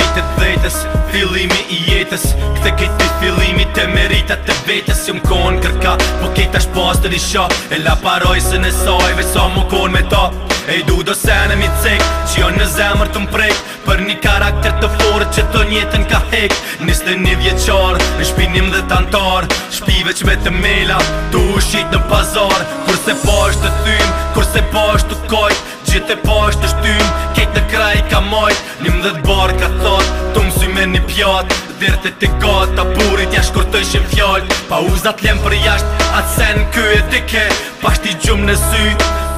fillimit të vetës, Fillimi i jetës Këte këtë të fillimit të merita të vetës Jumë konë kërka Po këtë është pas të disha E la paroj se në sajve, so më konë me ta E du do sene mi cek Që jo në zemër të mprek Për një karakter të forë Që të njetën ka hek Nisë të një vjeqar Në shpinim dhe të antar Shpive që të mela Tu u shqit në pazar Kurse pa të thym Kurse pa të kojt Gjithë e pa të shtymë krejt në ka majt Një dhe barë ka thot Të mësuj me një pjat Dirët e të gat Ta burit ja kur të fjall Pa uzat lem për jasht Atë sen kë e të ke Pasht i gjumë në sy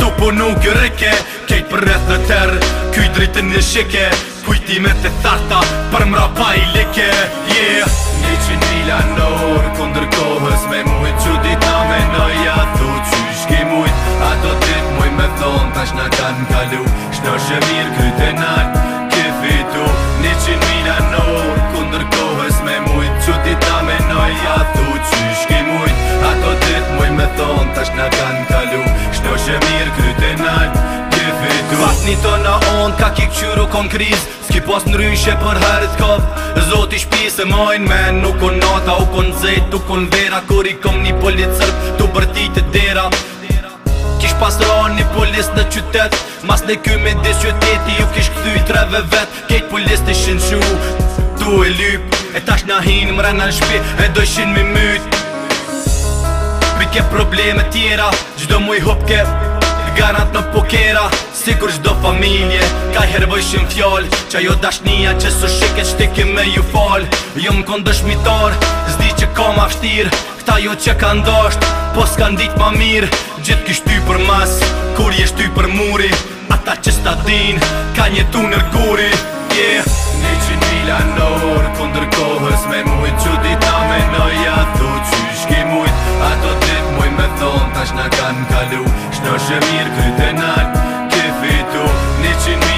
Tu po nuk kë rike Kejt për rrëth në terë Kuj dritë një shike Kujti me të tharta Për mra pa i like Yeah Një që një lanor Kondër kohës me mu Ato tip muj me thon tash na kan kalu është mirë kryte nalë Ke fitu një qinë mila në orë Ku ndërkohës me mujtë Që ti ta menoj a thu që shki mujtë Ato ditë muj me thonë tash nga kanë kalu Shto është mirë kryte nalë Ke fitu Fas një të në onë ka ki qyru kon krizë Ski pas në ryshe për herët kovë Zoti shpise mojnë men Nuk kon nata u kon zetë Nuk kon vera kur i kom një policërp Tu bërti të dera Kish pas rohë një polis në qytet fest Në kjoj me disjo teti ju kish këthy i treve vet Kejt polis të shenqu Tu e lyp E tash na hin më në shpi E dojshin me myt Mi ke probleme tjera Gjdo mu i hop ke Garant në pokera Sikur gjdo familje Ka i hervojshin fjall Qa jo dashnia që su shiket shtiki me ju fall Jo më kon dëshmitar Zdi që ka ma fështir Këta jo që ka ndasht Po s'ka dit ma mirë Gjit kisht ty për mas Kur jesht ty për muri Ata që s'ta din, ka një tu në guri yeah. Një që një la nërë, këndër kohës me mujt Që dita me nëja, thë që shki mujtë Ato të muj me thonë, tash në kanë kalu Shno shë mirë, këtë e nartë, këtë fitu Një që një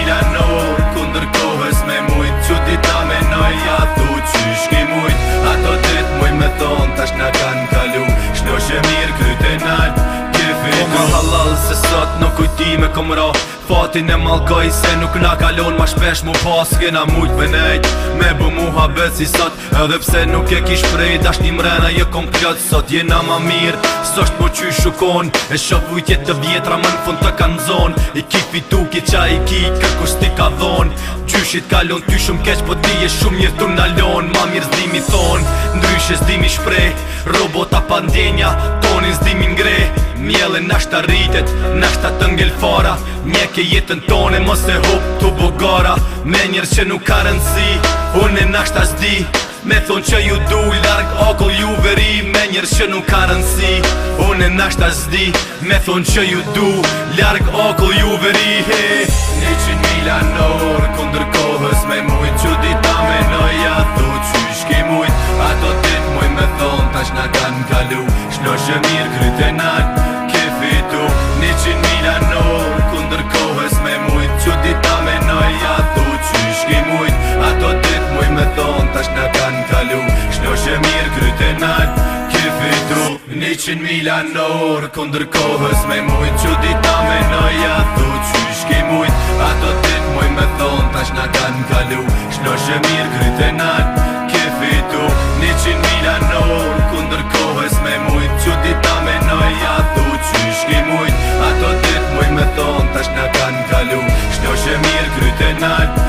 kom ro Fatin e malkoj se nuk na kalon ma shpesh mu pas Kena mujt me nejt me bu mu habet si sot Edhe pse nuk e kish prej dash një mrena je kom pjot Sot jena ma mirë sësht po qy shukon E shof ujtjet të vjetra më në fund të kanë zon I ki fitu ki qa i ki kërkus ti ka dhon Qyshit kalon ty shumë keq po ti e shumë mirë të nalon Ma mirë ton, thon ndryshe zdimi shprej Robota pandenja tonin zdimi ngrej Mjeli nashta rritet, nashta të ngel fara Mjek e jetën tone, mos e hop të bogara Me njerë që nuk ka rëndësi, unë e nashta zdi Me thonë që ju du, larg okull ju veri Me njerë që nuk ka rëndësi, unë e nashta zdi Me thonë që ju du, larg okull ju veri Një që një mila në orë, këndër kohës me mujt Që dita me nëja, thu që shki mujt Ato tit muj me thonë, tash nga kanë kalu Shno shë mirë, kryte na që mirë kryte nalë Kifi du Një qënë mila në orë Këndër kohës me mujt Që dita me në jathu Që shki mujtë Ato tit muj me thonë Tash në kanë kalu Shno që mirë kryte nalë Kifi du Një qënë mila në orë Këndër kohës me mujt Që dita me në jathu Që shki mujtë Ato tit muj me thonë Tash në kanë kalu Shno që mirë kryte nalë